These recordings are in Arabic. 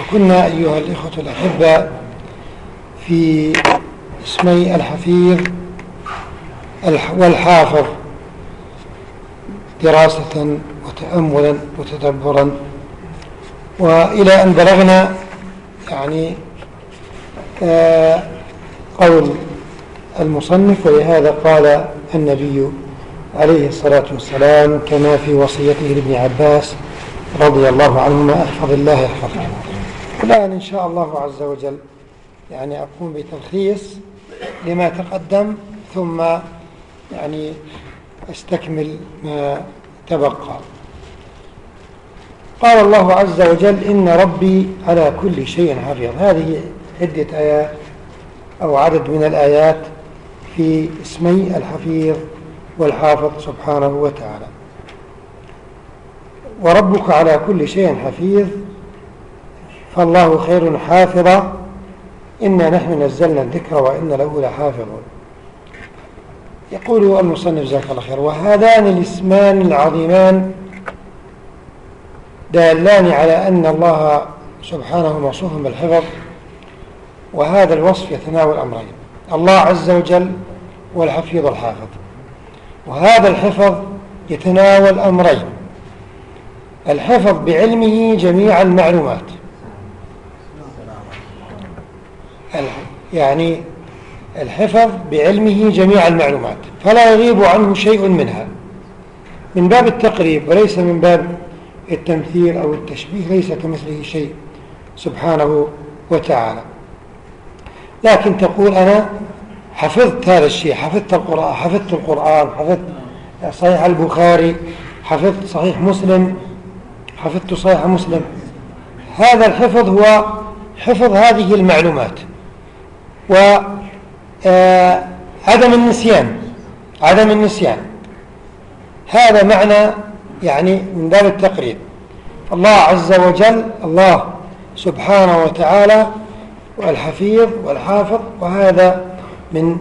وكنا أيها الإخوة الأحبة في اسمي الحفيظ والحافظ دراسة وتأملا وتدبرا. وإلى أن بلغنا يعني آه، قول المصنف ولهذا قال النبي عليه الصلاة والسلام كما في وصيته لابن عباس رضي الله عنهما أحفظ الله يحفظك. الآن إن شاء الله عز وجل. يعني أقوم بتلخيص لما تقدم ثم يعني أستكمل ما تبقى. قال الله عز وجل إن ربي على كل شيء حفيظ. هذه عدة آيات أو عدد من الآيات في اسمي الحفيظ والحافظ سبحانه وتعالى. وربك على كل شيء حفيظ. فالله خير حافظا. إنا نحن نزلنا الذكر وإن له لحافظون. يقول المصنف جزاك الله خير وهذان الاسمان العظيمان دالان على أن الله سبحانه موصوف بالحفظ وهذا الوصف يتناول أمرين الله عز وجل والحفيظ الحافظ. وهذا الحفظ يتناول أمرين الحفظ بعلمه جميع المعلومات يعني الحفظ بعلمه جميع المعلومات فلا يغيب عنه شيء منها. من باب التقريب وليس من باب التمثيل أو التشبيه ليس كمثله شيء سبحانه وتعالى. لكن تقول أنا حفظت هذا الشيء حفظت القرآن حفظت القرآن حفظت صحيح البخاري حفظت صحيح مسلم حفظت صحيح مسلم. هذا الحفظ هو حفظ هذه المعلومات. وعدم آه، النسيان عدم النسيان. هذا معنى يعني من باب التقريب. الله عز وجل الله سبحانه وتعالى والحفيظ والحافظ وهذا من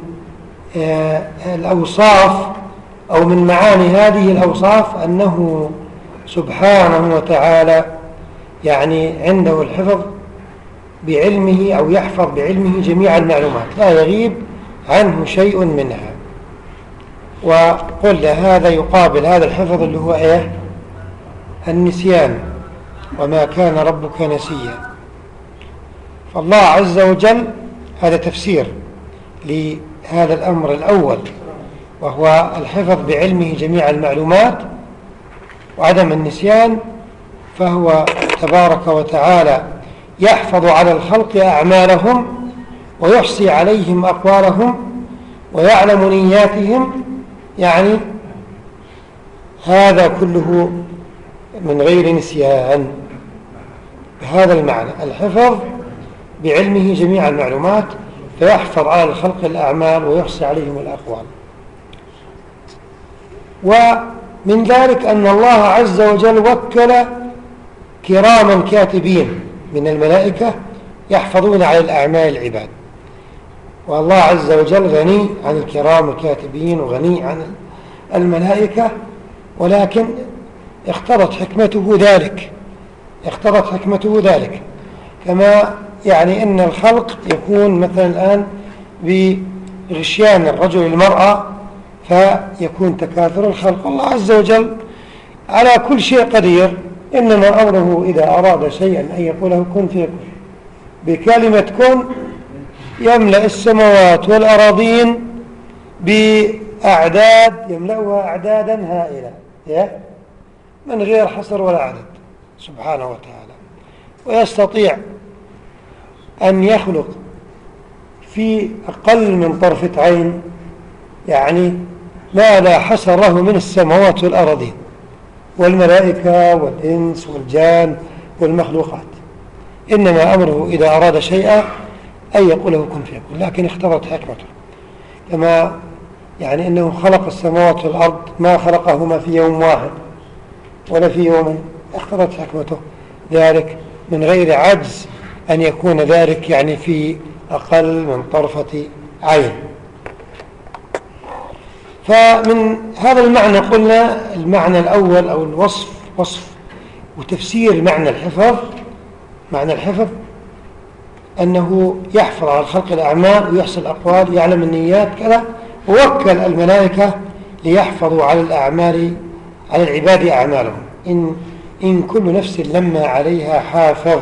آه، الأوصاف أو من معاني هذه الأوصاف أنه سبحانه وتعالى يعني عنده الحفظ بعلمه أو يحفظ بعلمه جميع المعلومات لا يغيب عنه شيء منها. وقل هذا يقابل هذا الحفظ اللي هو إيه؟ النسيان. وما كان ربك نسيا. فالله عز وجل هذا تفسير لهذا الأمر الأول وهو الحفظ بعلمه جميع المعلومات وعدم النسيان فهو تبارك وتعالى يحفظ على الخلق أعمالهم ويحصي عليهم أقوالهم ويعلم نياتهم يعني هذا كله من غير نسيان. بهذا المعنى الحفظ بعلمه جميع المعلومات فيحفظ على الخلق الأعمال ويحصي عليهم الأقوال. ومن ذلك أن الله عز وجل وكل كراما كاتبين. من الملائكة يحفظون على الأعمال العباد. والله عز وجل غني عن الكرام الكاتبين وغني عن الملائكة ولكن اخترت حكمته ذلك اخترت حكمته ذلك. كما يعني إن الخلق يكون مثلا الآن بغشيان الرجل المرأة فيكون تكاثر الخلق. الله عز وجل على كل شيء قدير. إنما أمره إذا أراد شيئا أن يقوله كن فيكون بكلمة كن يملأ السماوات والأراضين بأعداد يملأها أعدادا هائلة من غير حصر ولا عدد سبحانه وتعالى. ويستطيع أن يخلق في أقل من طرفة عين يعني ما لا حصر له من السماوات والأراضين. والملائكة والإنس والجان والمخلوقات. إنما أمره إذا أراد شيئا أن يقوله كن فيكون لكن اختبرت حكمته. كما يعني أنه خلق السماوات والأرض ما خلقهما في يوم واحد ولا في يوم اختبرت حكمته. ذلك من غير عجز أن يكون ذلك يعني في أقل من طرفة عين. فمن هذا المعنى قلنا المعنى الأول أو الوصف وصف وتفسير معنى الحفظ معنى الحفظ أنه يحفظ على الخلق الأعمال ويحصل الأقوال يعلم النيات كذا ووكل الملائكة ليحفظوا على الأعمال على العباد أعمالهم إن, إن كل نفس لما عليها حافظ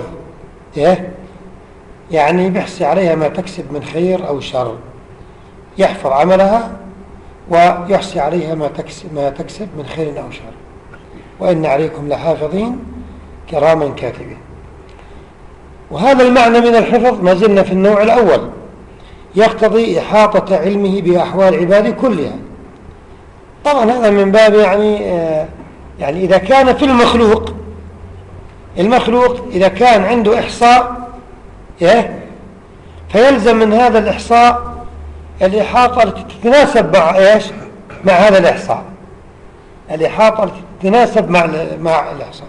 إيه؟ يعني بيحصي عليها ما تكسب من خير أو شر يحفظ عملها ويحصي عليها ما تكسب, ما تكسب من خير أو شر. وإن عليكم لحافظين كراما كاتبين. وهذا المعنى من الحفظ ما زلنا في النوع الأول. يقتضي إحاطة علمه بأحوال عباده كلها. طبعا هذا من باب يعني آه، يعني إذا كان في المخلوق المخلوق إذا كان عنده إحصاء إيه فيلزم من هذا الإحصاء الإحاطة التي تتناسب مع إيش؟ مع هذا الإحصاء. الإحاطة التي تتناسب مع مع الإحصاء.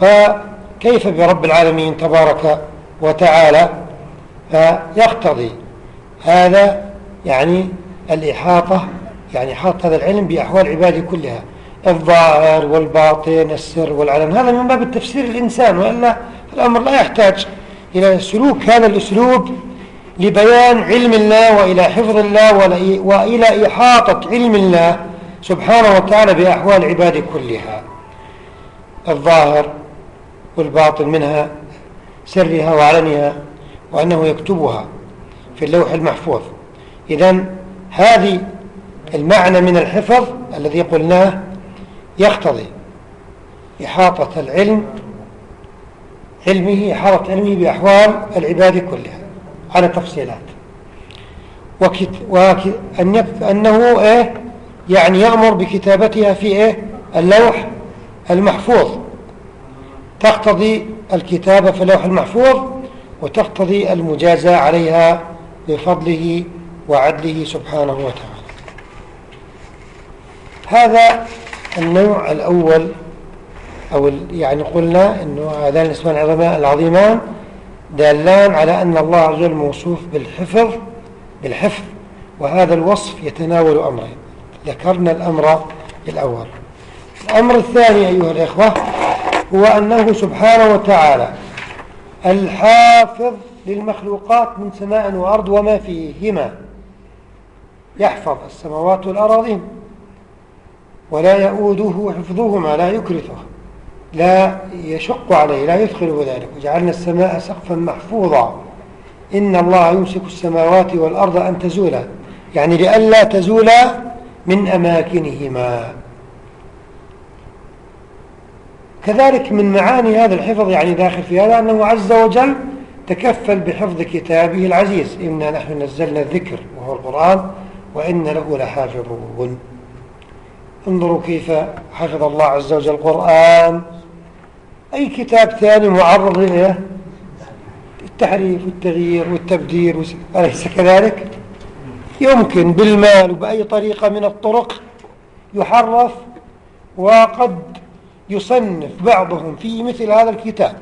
فكيف برب العالمين تبارك وتعالى فيقتضي هذا؟ يعني الإحاطة يعني إحاطة هذا العلم بأحوال عباده كلها. الظاهر والباطن السر والعلن. هذا من باب التفسير الإنسان وإلا الأمر لا يحتاج إلى سلوك. هذا الأسلوب لبيان علم الله وإلى حفظ الله وإلى إحاطة علم الله سبحانه وتعالى بأحوال عباده كلها. الظاهر والباطن منها سرها وعلنها وأنه يكتبها في اللوح المحفوظ. إذا هذه المعنى من الحفظ الذي قلناه يقتضي إحاطة العلم علمه إحاطة علمه بأحوال العباد كلها. على تفصيلات. وكت وأن أنه إيه؟ يعني يأمر بكتابتها في إيه؟ اللوح المحفوظ. تقتضي الكتابة في اللوح المحفوظ وتقتضي المجازاة عليها بفضله وعدله سبحانه وتعالى. هذا النوع الأول أو يعني قلنا أنه هذان الاسمان العظيمان دالان على أن الله عز وجل موصوف بالحفظ بالحفظ وهذا الوصف يتناول أمرين. ذكرنا الأمر الأول. الأمر الثاني أيها الإخوة هو أنه سبحانه وتعالى الحافظ للمخلوقات من سماء وأرض وما فيهما. يحفظ السماوات والأراضين ولا يؤوده حفظهما لا يكرثه لا يشق عليه لا يدخله ذلك. وجعلنا السماء سقفا محفوظا. إن الله يمسك السماوات والأرض أن تزولا. يعني لئلا تزولا من أماكنهما. كذلك من معاني هذا الحفظ يعني داخل في هذا أنه عز وجل تكفل بحفظ كتابه العزيز. إنا نحن نزلنا الذكر وهو القرآن وإن له لحافظون. انظروا كيف حفظ الله عز وجل القرآن. أي كتاب ثاني معرض لإيه التحريف والتغيير والتبدير أليس كذلك؟ يمكن بالمال وبأي طريقة من الطرق يحرف وقد يصنف بعضهم في مثل هذا الكتاب.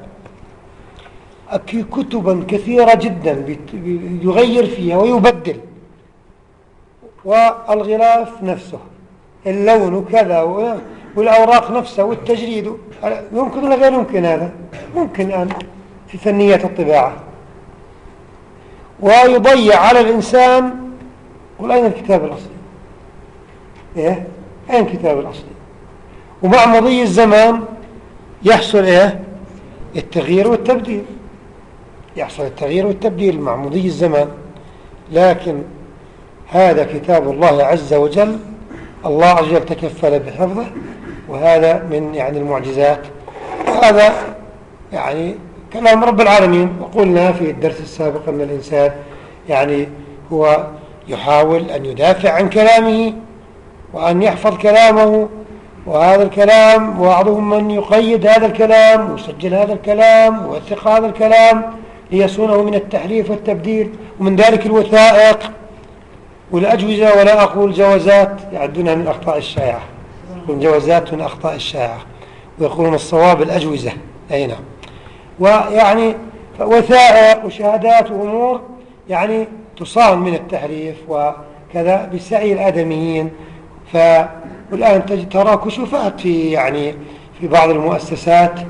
كتبا كثيرة جدا يغير فيها ويبدل والغلاف نفسه. اللون كذا والأوراق نفسها والتجريد. يمكن ولا غير يمكن هذا؟ ممكن الآن في فنيات الطباعة. ويضيع على الإنسان قل أين الكتاب الأصلي؟ إيه؟ أين الكتاب الأصلي؟ ومع مضي الزمان يحصل إيه؟ التغيير والتبديل. يحصل التغيير والتبديل مع مضي الزمان. لكن هذا كتاب الله عز وجل الله عز وجل تكفل بحفظه. وهذا من يعني المعجزات. وهذا يعني كلام رب العالمين. وقلنا في الدرس السابق أن الإنسان يعني هو يحاول أن يدافع عن كلامه وأن يحفظ كلامه وهذا الكلام بعضهم من يقيد هذا الكلام ويسجل هذا الكلام ويوثق هذا الكلام ليصونه من التحريف والتبديل ومن ذلك الوثائق. والأجوزة ولا أقول جوازات يعدونها من الأخطاء الشائعة جوازات من الأخطاء الشائعة ويقولون الصواب الأجوزة. أي نعم. ويعني وثائق وشهادات وأمور يعني تصان من التحريف وكذا بسعي الآدميين. ف والآن ترى كشوفات في يعني في بعض المؤسسات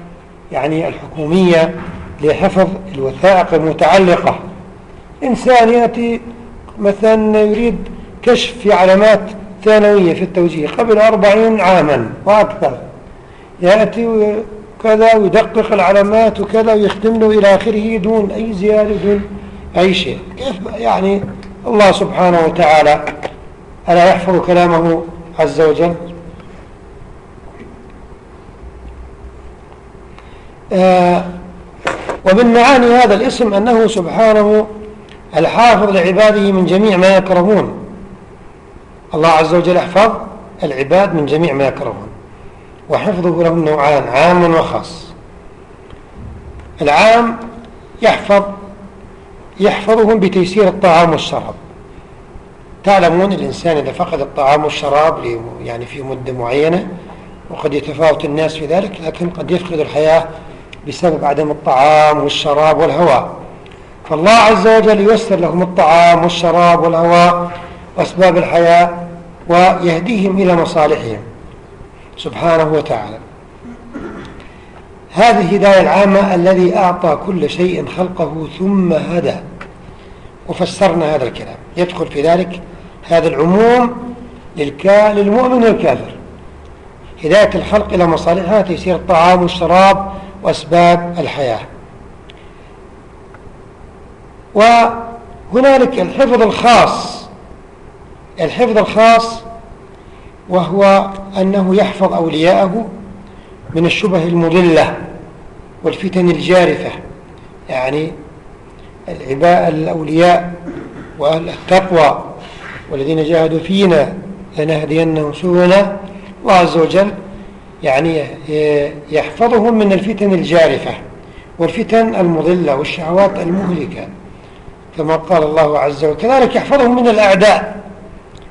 يعني الحكومية لحفظ الوثائق المتعلقة. إنسان يأتي مثلا يريد كشف في علامات ثانوية في التوجيه قبل أربعين عاما وأكثر. يأتي كذا ويدقق العلامات وكذا ويختم له إلى آخره دون أي زيادة دون أي شيء. كيف يعني الله سبحانه وتعالى ألا يحفظ كلامه عز وجل؟ آه ومن معاني هذا الاسم أنه سبحانه الحافظ لعباده من جميع ما يكرهون. الله عز وجل يحفظ العباد من جميع ما يكرهون. وحفظه لهم نوعان عام وخاص. العام يحفظ يحفظهم بتيسير الطعام والشراب. تعلمون الإنسان إذا فقد الطعام والشراب يعني في مدة معينة وقد يتفاوت الناس في ذلك لكن قد يفقد الحياة بسبب عدم الطعام والشراب والهواء. فالله عز وجل ييسر لهم الطعام والشراب والهواء وأسباب الحياة ويهديهم إلى مصالحهم. سبحانه وتعالى. هذه الهداية العامة الذي أعطى كل شيء خلقه ثم هدى. وفسرنا هذا الكلام. يدخل في ذلك هذا العموم للمؤمن والكافر هداية الخلق إلى مصالحها تيسير الطعام والشراب وأسباب الحياة. وهنالك الحفظ الخاص الحفظ الخاص وهو أنه يحفظ أولياءه من الشبه المضلة والفتن الجارفة يعني العباء الأولياء وأهل التقوى والذين جاهدوا فينا لنهدينهم سبلنا الله عز وجل يعني يحفظهم من الفتن الجارفة والفتن المضلة والشهوات المهلكة كما قال الله عز وجل كذلك يحفظهم من الأعداء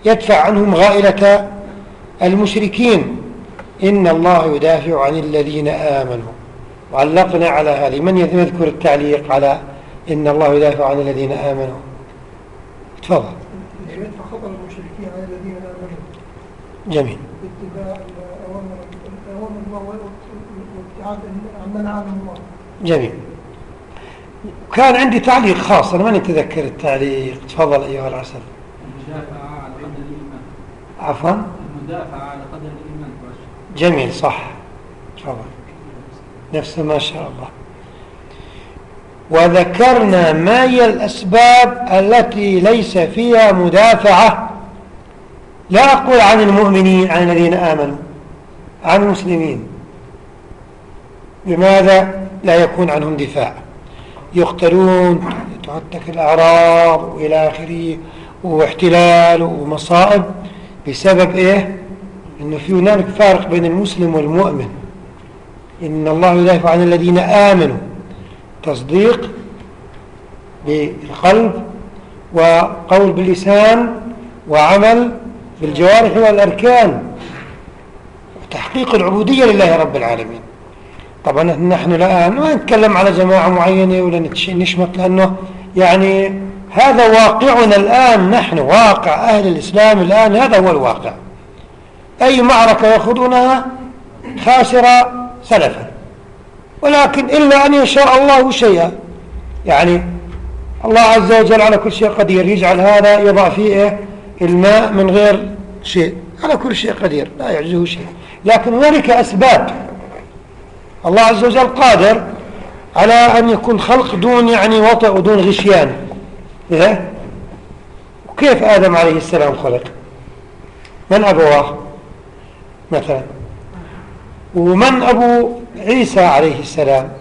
يدفع عنهم غائلة المشركين. إن الله يدافع عن الذين آمنوا. وعلقنا على هذه. من يذكر التعليق على إن الله يدافع عن الذين آمنوا؟ تفضل. يدفع خطر المشركين عن الذين آمنوا جميل. باتباع أوامر الله وابتعاد عمن عالم الله جميل. كان عندي تعليق خاص. أنا ماني أتذكر التعليق. تفضل أيها العسل المدافعة على قدر الإيمان عفوا. المدافعة على قدر الإيمان. جميل صح. تفضل. نفس ما شاء الله. وذكرنا ما هي الأسباب التي ليس فيها مدافعة. لا أقول عن المؤمنين عن الذين آمنوا عن المسلمين. لماذا لا يكون عنهم دفاع؟ يقتلون تهتك الأعراض وإلى آخره واحتلال ومصائب. بسبب إيه؟ إنه في هنالك فارق بين المسلم والمؤمن. إن الله يدافع عن الذين آمنوا. تصديق بالقلب وقول باللسان وعمل بالجوارح والأركان. تحقيق العبودية لله رب العالمين. طبعا نحن الآن ما نتكلم على جماعة معينة ولا نشمت لأنه يعني هذا واقعنا الآن نحن واقع أهل الإسلام الآن هذا هو الواقع. أي معركة يأخذونها؟ خاسرة سلفا. ولكن إلا أن يشاء الله شيئا. يعني الله عز وجل على كل شيء قدير يجعل هذا يضع فيه إيه؟ الماء من غير شيء. على كل شيء قدير لا يعجزه شيء. لكن هنالك أسباب. الله عز وجل قادر على أن يكون خلق دون يعني وطئ ودون غشيان. إيه؟ وكيف آدم عليه السلام خلق؟ من أبواه مثلا. ومن أبو عيسى عليه السلام؟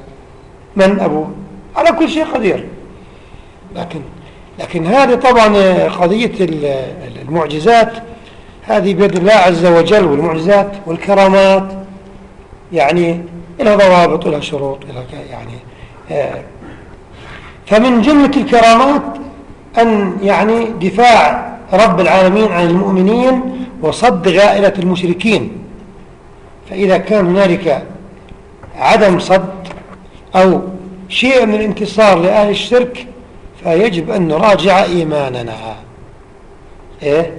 من أبو؟ على كل شيء قدير. لكن لكن هذه طبعا قضية المعجزات. هذه بيد الله عز وجل والمعجزات والكرامات. يعني لها ضوابط ولها شروط يعني آه. فمن جملة الكرامات أن يعني دفاع رب العالمين عن المؤمنين وصد غائلة المشركين. فإذا كان هنالك عدم صد أو شيء من الانتصار لأهل الشرك فيجب أن نراجع إيماننا. إيه؟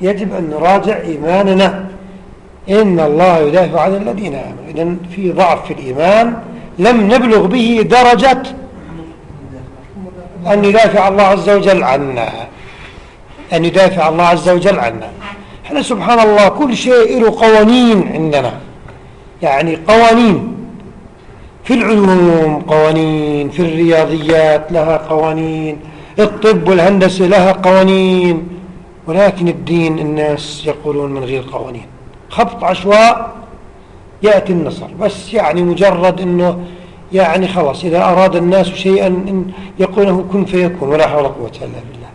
يجب أن نراجع إيماننا. إن الله يدافع عن الذين آمنوا. إذن في ضعف في الإيمان لم نبلغ به درجة أن يدافع الله عز وجل عنا. أن يدافع الله عز وجل عنا. إحنا سبحان الله كل شيء له قوانين عندنا. يعني قوانين. في العلوم قوانين في الرياضيات لها قوانين الطب والهندسة لها قوانين ولكن الدين الناس يقولون من غير قوانين. خبط عشواء يأتي النصر. بس يعني مجرد أنه يعني خلاص إذا أراد الناس شيئا إن يقوله كن فيكون ولا حول ولا قوة إلا بالله.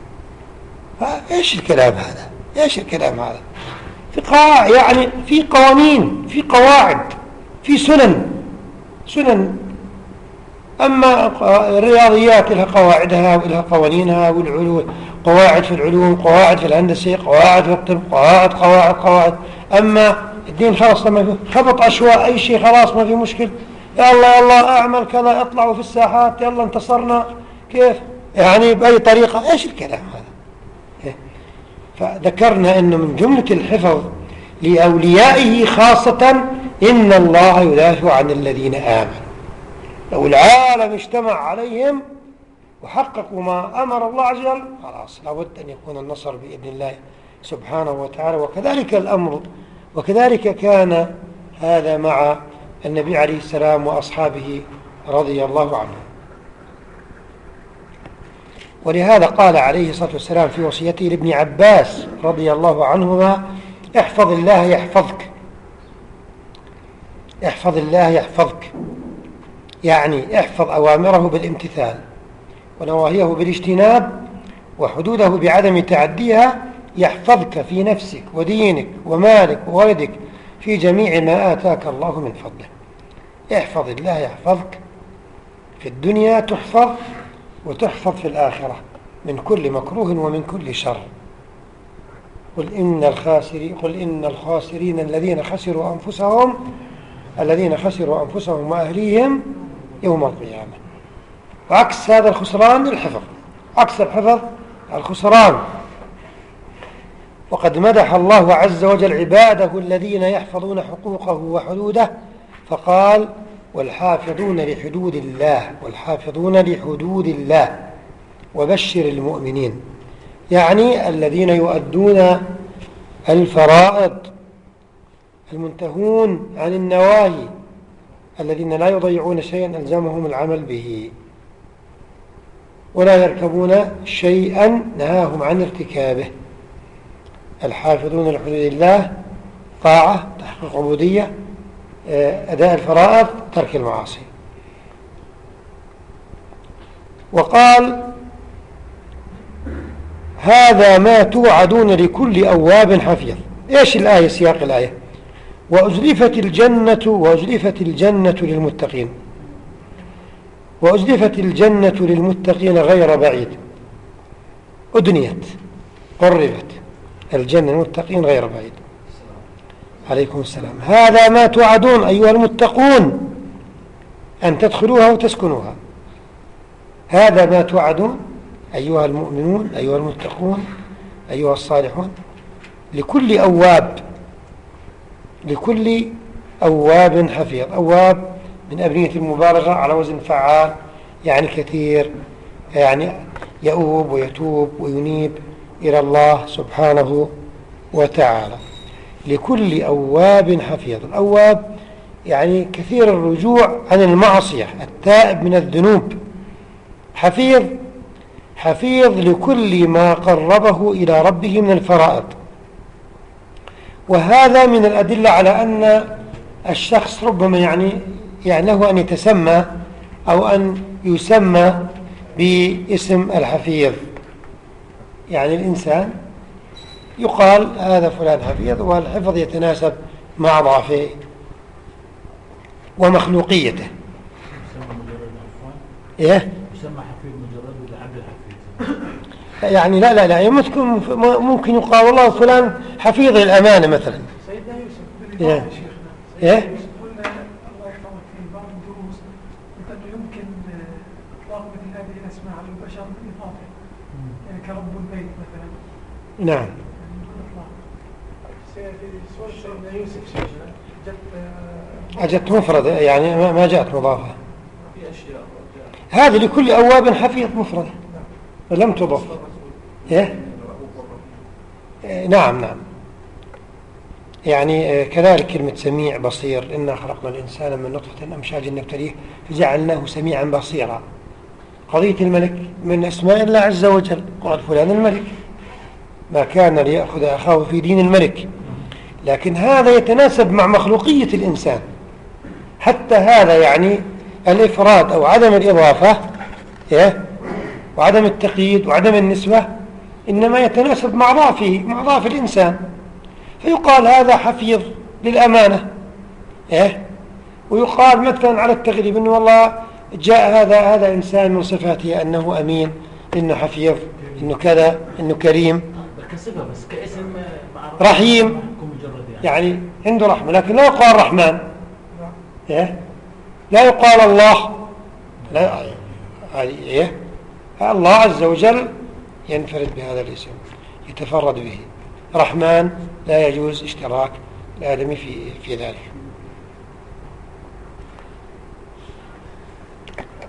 فإيش الكلام هذا؟ إيش الكلام هذا؟ في قواعد يعني في قوانين في قواعد في سنن سنن. أما الرياضيات لها قواعدها ولها قوانينها والعلوم قواعد في العلوم قواعد في الهندسة قواعد في الطب قواعد قواعد قواعد. أما الدين خلاص لما خبط عشواء أي شيء خلاص ما في مشكل. يا الله أعمل كذا اطلعوا في الساحات يلا انتصرنا. كيف؟ يعني بأي طريقة؟ إيش الكلام هذا؟ إيه؟ فذكرنا أنه من جملة الحفظ لأوليائه خاصة إن الله يدافع عن الذين آمنوا. لو العالم اجتمع عليهم وحققوا ما أمر الله عز وجل خلاص لابد أن يكون النصر بإذن الله سبحانه وتعالى. وكذلك الأمر وكذلك كان هذا مع النبي عليه السلام وأصحابه رضي الله عنه. ولهذا قال عليه الصلاة والسلام في وصيته لابن عباس رضي الله عنهما احفظ الله يحفظك. احفظ الله يحفظك. يعني احفظ أوامره بالامتثال ونواهيه بالاجتناب وحدوده بعدم تعديها يحفظك في نفسك ودينك ومالك وولدك في جميع ما آتاك الله من فضله احفظ الله يحفظك في الدنيا تحفظ وتحفظ في الآخرة من كل مكروه ومن كل شر. قل إن الخاسرين قل إن الخاسرين الذين خسروا أنفسهم الذين خسروا أنفسهم وأهليهم يوم القيامة. وعكس هذا الخسران الحفظ. عكس الحفظ الخسران. وقد مدح الله عز وجل عباده الذين يحفظون حقوقه وحدوده فقال والحافظون لحدود الله والحافظون لحدود الله. وبشر المؤمنين. يعني الذين يؤدون الفرائض المنتهون عن النواهي الذين لا يضيعون شيئا ألزمهم العمل به. ولا يركبون شيئا نهاهم عن ارتكابه. الحافظون لحدود الله طاعة تحقيق عبودية أداء الفرائض ترك المعاصي. وقال هذا ما توعدون لكل أواب حفيظ. إيش الآية؟ سياق الآية. وأزلفت الجنة وأزلفت الجنة للمتقين. وأزلفت الجنة للمتقين غير بعيد. أدنيت قربت. الجنة للمتقين غير بعيد. عليكم السلام. هذا ما توعدون أيها المتقون أن تدخلوها وتسكنوها. هذا ما توعدون أيها المؤمنون أيها المتقون أيها الصالحون. لكل أواب لكل أواب حفيظ. أواب من أبنية المبالغة على وزن فعال يعني كثير يعني يؤوب ويتوب وينيب إلى الله سبحانه وتعالى. لكل أواب حفيظ. الأواب يعني كثير الرجوع عن المعصية التائب من الذنوب. حفيظ حفيظ لكل ما قربه إلى ربه من الفرائض. وهذا من الأدلة على أن الشخص ربما يعني يعني له أن يتسمى أو أن يسمى باسم الحفيظ. يعني الإنسان يقال هذا فلان حفيظ والحفظ يتناسب مع ضعفه ومخلوقيته إيه؟ يسمى حفيظ مجرد ولا عبد الحفيظ يعني لا لا لا ممكن ممكن يقال والله فلان حفيظ الأمانة مثلا سيدنا يوسف إيه. يا شيخنا إيه؟ سيدنا يوسف قلنا الله يحفظك في بعض الدروس أنه يمكن آه، إطلاق مثل هذه الأسماء على البشر بالإضافة يعني كرب البيت مثلا نعم يعني يمكن إطلاق سي- في سورة سيدنا يوسف شيخنا جت آه، أجت مفردة يعني ما جاءت مضافة. هذه لكل أواب حفيظ مفردة. لم تضف. إيه؟ إيه، نعم نعم. يعني آه، كذلك كلمة سميع بصير إنا خلقنا الإنسان من نطفة أمشاج نبتليه فجعلناه سميعا بصيرا. قضية الملك من أسماء الله عز وجل قال فلان الملك. ما كان ليأخذ أخاه في دين الملك. لكن هذا يتناسب مع مخلوقية الإنسان. حتى هذا يعني الإفراد أو عدم الإضافة إيه؟ وعدم التقييد وعدم النسبة إنما يتناسب مع ضعفه مع ضعف الإنسان فيقال هذا حفيظ للأمانة إيه؟ ويقال مثلا على التغليب إنه والله جاء هذا هذا إنسان من صفاته أنه أمين إنه حفيظ إنه كذا إنه كريم رحيم. يعني يعني عنده رحمة لكن لا يقال رحمن إيه؟ لا يقال الله لا إيه؟ الله عز وجل ينفرد بهذا الاسم يتفرد به رحمن لا يجوز اشتراك الآدمي في في ذلك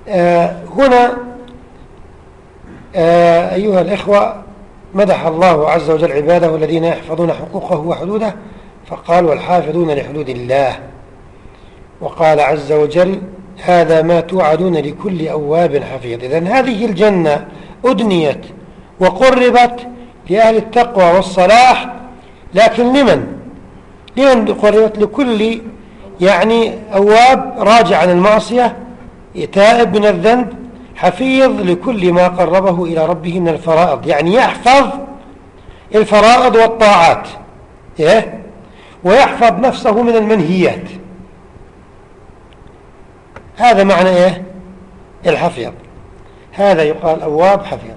آه هنا آه أيها الإخوة مدح الله عز وجل عباده الذين يحفظون حقوقه وحدوده فقال والحافظون لحدود الله وقال عز وجل هذا ما توعدون لكل أواب حفيظ. إذن هذه الجنة أدنيت وقربت لأهل التقوى والصلاح لكن لمن؟ لمن قربت لكل يعني أواب راجع عن المعصية تائب من الذنب حفيظ لكل ما قربه إلى ربه من الفرائض. يعني يحفظ الفرائض والطاعات إيه؟ ويحفظ نفسه من المنهيات. هذا معنى إيه؟ الحفيظ. هذا يقال أواب حفيظ.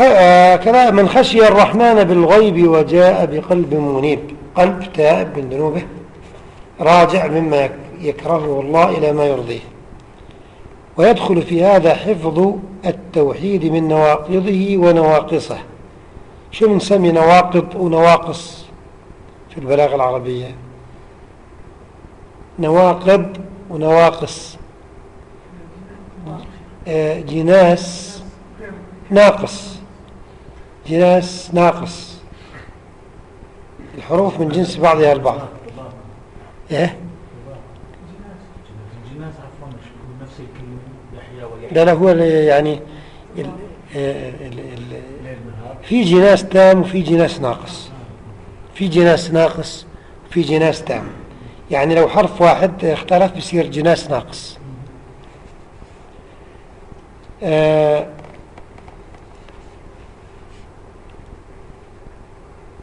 آه، كذا من خشي الرحمن بالغيب وجاء بقلب منيب. قلب تائب من ذنوبه راجع مما يك- يكرهه الله إلى ما يرضيه. ويدخل في هذا حفظ التوحيد من نواقضه ونواقصه. شو بنسمي نواقض ونواقص؟ في البلاغة العربية. نواقض ونواقص. آه، جناس ناقص. جناس ناقص. الحروف من جنس بعضها البعض. إيه؟ ويحيى لا لا هو يعني ال نهار. في جناس تام وفي جناس ناقص. في جناس ناقص وفي جناس تام يعني لو حرف واحد اختلف بصير جناس ناقص. آه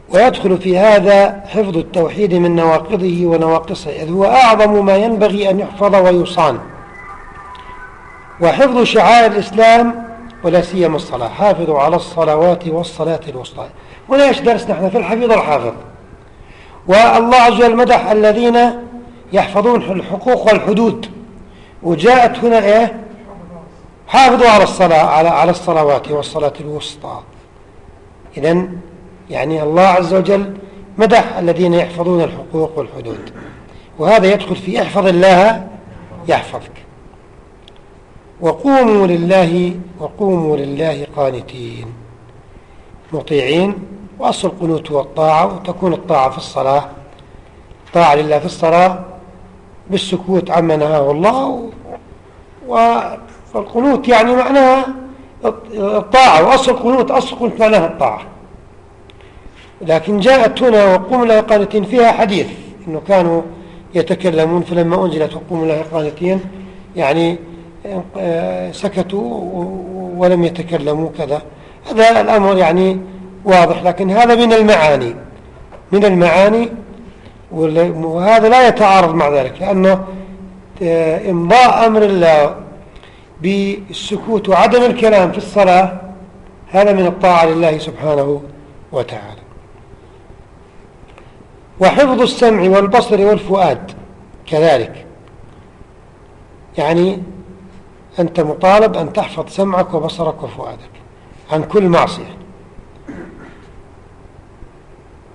ويدخل في هذا حفظ التوحيد من نواقضه ونواقصه إذ هو أعظم ما ينبغي أن يحفظ ويصان. وحفظ شعائر الإسلام ولا سيما الصلاة. حافظوا على الصلوات والصلاة الوسطى. هنا إيش درسنا إحنا في الحفيظ والحافظ. والله عز وجل مدح الذين يحفظون الحقوق والحدود. وجاءت هنا إيه؟ حافظوا على الصلاة على على الصلوات والصلاة الوسطى. إذا يعني الله عز وجل مدح الذين يحفظون الحقوق والحدود. وهذا يدخل في احفظ الله يحفظك. وقوموا لله وقوموا لله قانتين. مطيعين وأصل القنوت والطاعة وتكون الطاعة في الصلاة. طاعة لله في الصلاة بالسكوت عما نهاه الله والقنوت يعني معناها الطاعة. وأصل القنوت أصل القنوت معناها الطاعة. لكن جاءت هنا وقوموا لله قانتين فيها حديث إنه كانوا يتكلمون فلما أنزلت وقوموا لله قانتين يعني سكتوا ولم يتكلموا كذا. هذا الأمر يعني واضح لكن هذا من المعاني من المعاني وهذا لا يتعارض مع ذلك لأنه آه، إمضاء أمر الله بالسكوت وعدم الكلام في الصلاة هذا من الطاعة لله سبحانه وتعالى. وحفظ السمع والبصر والفؤاد كذلك. يعني أنت مطالب أن تحفظ سمعك وبصرك وفؤادك عن كل معصية.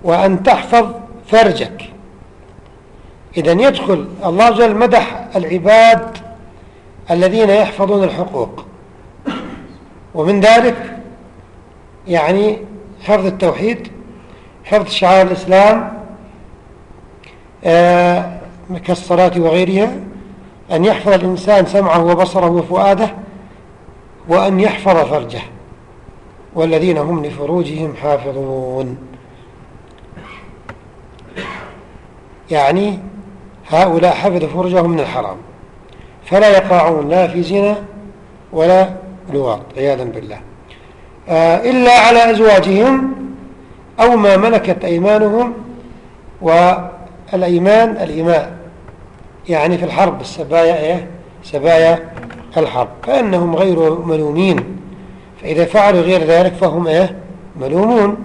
وأن تحفظ فرجك. إذا يدخل الله جل مدح العباد الذين يحفظون الحقوق. ومن ذلك يعني حفظ التوحيد حفظ شعائر الإسلام كالصلاة وغيرها أن يحفظ الإنسان سمعه وبصره وفؤاده وأن يحفظ فرجه والذين هم لفروجهم حافظون. يعني هؤلاء حفظوا فرجهم من الحرام فلا يقعون لا في زنا ولا لواط عياذا بالله. آه، إلا على أزواجهم أو ما ملكت أيمانهم والأيمان الإماء يعني في الحرب السبايا إيه؟ سبايا الحرب فإنهم غير ملومين فإذا فعلوا غير ذلك فهم إيه؟ ملومون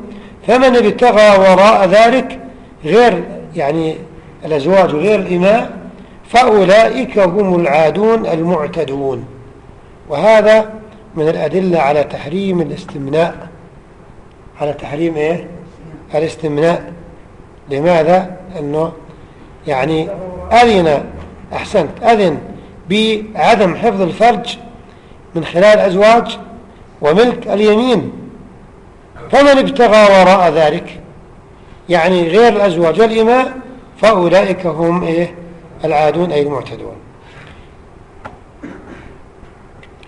فمن ابتغى وراء ذلك غير يعني الأزواج غير الإماء فأولئك هم العادون المعتدون وهذا من الأدلة على تحريم الاستمناء على تحريم إيه؟ الاستمناء لماذا؟ أنه يعني أذن أحسنت. أذن بعدم حفظ الفرج من خلال الأزواج وملك اليمين. فمن ابتغى وراء ذلك يعني غير الأزواج والإماء فأولئك هم إيه؟ العادون أي المعتدون.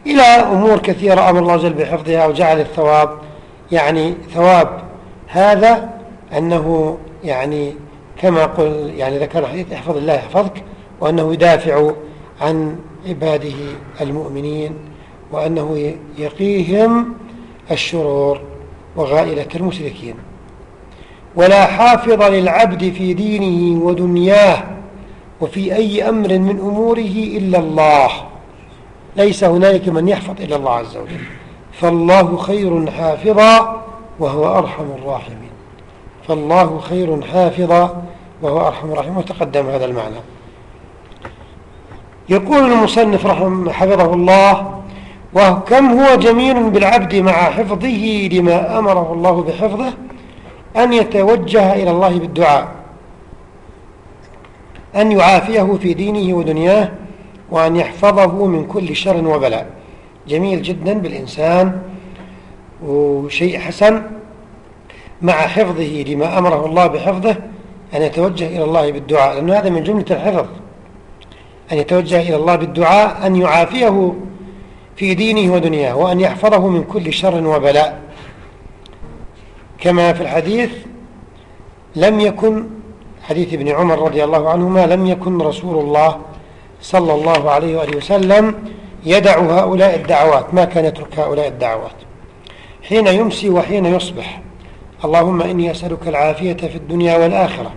إلى أمور كثيرة أمر الله جل بحفظها وجعل الثواب. يعني ثواب هذا أنه يعني كما قل يعني ذكر الحديث احفظ الله يحفظك وأنه يدافع عن عباده المؤمنين وأنه يقيهم الشرور وغائلة المشركين. ولا حافظ للعبد في دينه ودنياه وفي أي أمر من أموره إلا الله. ليس هنالك من يحفظ إلا الله عز وجل. فالله خير حافظا وهو أرحم الراحمين. فالله خير حافظا وهو أرحم الراحمين. وتقدم هذا المعنى. يقول المصنف رحمه حفظه الله وكم هو جميل بالعبد مع حفظه لما أمره الله بحفظه أن يتوجه إلى الله بالدعاء أن يعافيه في دينه ودنياه وأن يحفظه من كل شر وبلاء. جميل جدا بالإنسان وشيء حسن مع حفظه لما أمره الله بحفظه أن يتوجه إلى الله بالدعاء لأن هذا من جملة الحفظ. أن يتوجه إلى الله بالدعاء أن يعافيه في دينه ودنياه وأن يحفظه من كل شر وبلاء. كما في الحديث لم يكن حديث ابن عمر رضي الله عنهما لم يكن رسول الله صلى الله عليه وآله وسلم يدع هؤلاء الدعوات ما كان يترك هؤلاء الدعوات. حين يمسي وحين يصبح اللهم إني أسألك العافية في الدنيا والآخرة.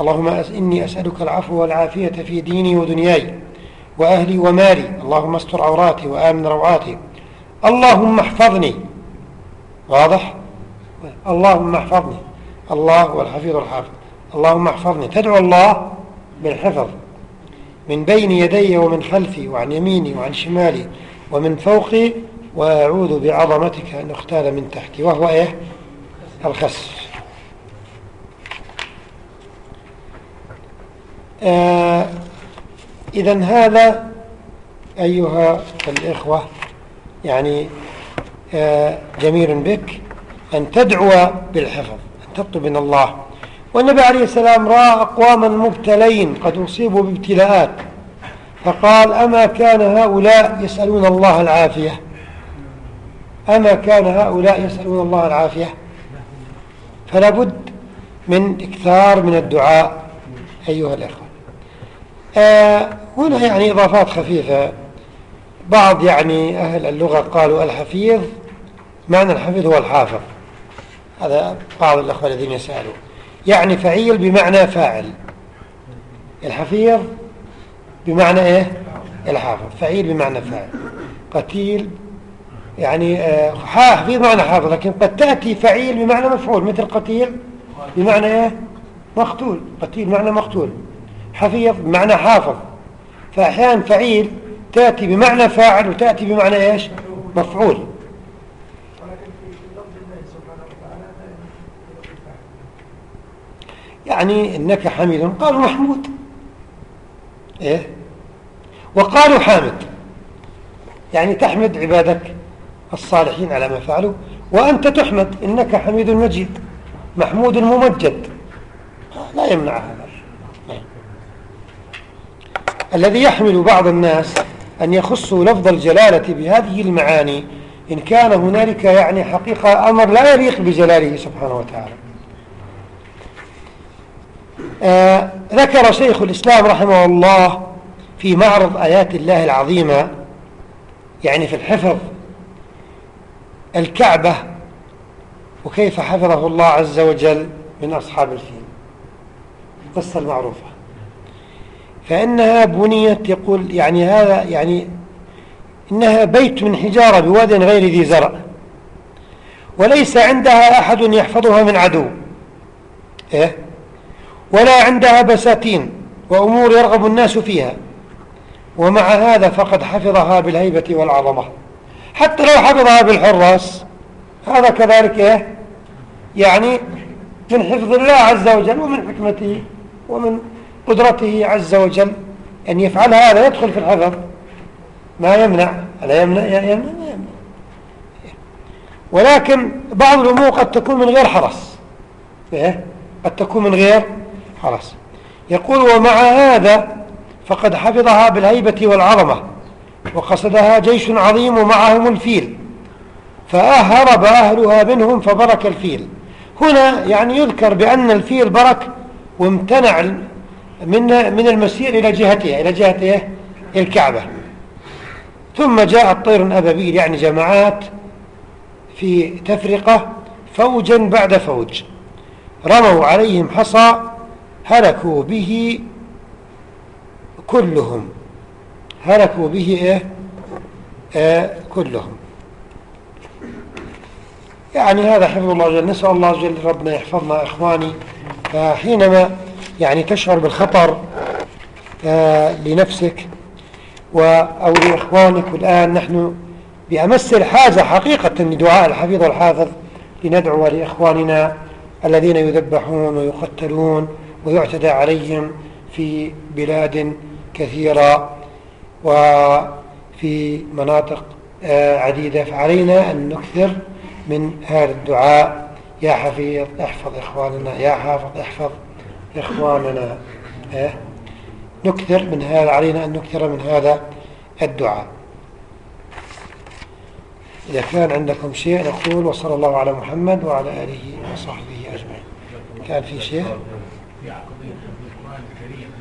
اللهم إني أسألك العفو والعافية في ديني ودنياي وأهلي ومالي. اللهم استر عوراتي وآمن روعاتي. اللهم احفظني. واضح؟ اللهم احفظني. الله هو الحفيظ الحافظ. اللهم احفظني. تدعو الله بالحفظ. من بين يدي ومن خلفي وعن يميني وعن شمالي ومن فوقي وأعوذ بعظمتك أن أختال من تحتي وهو إيه؟ الخسف آه إذا هذا أيها الإخوة يعني آه جميل بك أن تدعو بالحفظ أن تطلب من الله. والنبي عليه السلام رأى أقواما مبتلين قد أصيبوا بابتلاءات فقال أما كان هؤلاء يسألون الله العافية؟ أما كان هؤلاء يسألون الله العافية؟ فلا بد من إكثار من الدعاء أيها الأخوة. آه هنا يعني إضافات خفيفة. بعض يعني أهل اللغة قالوا الحفيظ معنى الحفيظ هو الحافظ. هذا بعض الأخوة الذين يسألوا. يعني فعيل بمعنى فاعل. الحفيظ بمعنى إيه؟ الحافظ. فعيل بمعنى فاعل. قتيل يعني آه، حفيظ معنى حافظ لكن قد تأتي فعيل بمعنى مفعول مثل قتيل بمعنى إيه؟ مقتول. قتيل معنى مقتول. حفيظ بمعنى حافظ. فأحيانا فعيل تأتي بمعنى فاعل وتأتي بمعنى إيش؟ مفعول. يعني إنك حميد قالوا محمود. إيه؟ وقالوا حامد. يعني تحمد عبادك الصالحين على ما فعلوا وأنت تحمد إنك حميد مجيد محمود ممجد. لا يمنع هذا نعم. الذي يحمل بعض الناس أن يخصوا لفظ الجلالة بهذه المعاني إن كان هنالك يعني حقيقة أمر لا يليق بجلاله سبحانه وتعالى. آه ذكر شيخ الإسلام رحمه الله في معرض آيات الله العظيمة يعني في الحفظ الكعبة وكيف حفظه الله عز وجل من أصحاب الفيل. القصة المعروفة. فإنها بنيت يقول يعني هذا يعني إنها بيت من حجارة بواد غير ذي زرع وليس عندها أحد يحفظها من عدو إيه؟ ولا عندها بساتين وأمور يرغب الناس فيها ومع هذا فقد حفظها بالهيبة والعظمة حتى لو حفظها بالحراس هذا كذلك إيه؟ يعني من حفظ الله عز وجل ومن حكمته ومن قدرته عز وجل أن يفعل هذا يدخل في الحفظ ما يمنع لا يمنع يمنع, يمنع. ولكن بعض الأمور قد تكون من غير حرس إيه؟ قد تكون من غير حرس يقول ومع هذا فقد حفظها بالهيبة والعظمة وقصدها جيش عظيم ومعهم الفيل فأهرب أهلها منهم فبرك الفيل هنا يعني يذكر بأن الفيل برك وامتنع من من المسير إلى جهتها إلى جهة الكعبة. ثم جاءت طير أبابيل يعني جماعات في تفرقة فوجا بعد فوج. رموا عليهم حصى هلكوا به كلهم. هلكوا به إيه؟ آه كلهم. يعني هذا حفظ الله جل نسأل الله جل ربنا يحفظنا إخواني. فحينما يعني تشعر بالخطر آه لنفسك أو لإخوانك. والآن نحن بأمس الحاجة حقيقة لدعاء الحفيظ والحافظ لندعو لإخواننا الذين يذبحون ويقتلون ويعتدى عليهم في بلاد كثيرة وفي مناطق آه، عديدة. فعلينا أن نكثر من هذا الدعاء. يا حفيظ احفظ إخواننا. يا حافظ احفظ. إخواننا إيه؟ نكثر من هذا علينا أن نكثر من هذا الدعاء. إذا كان عندكم شيء نقول وصلى الله على محمد وعلى آله وصحبه أجمعين. كان في شيء؟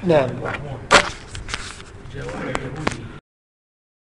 نعم. جاء واحد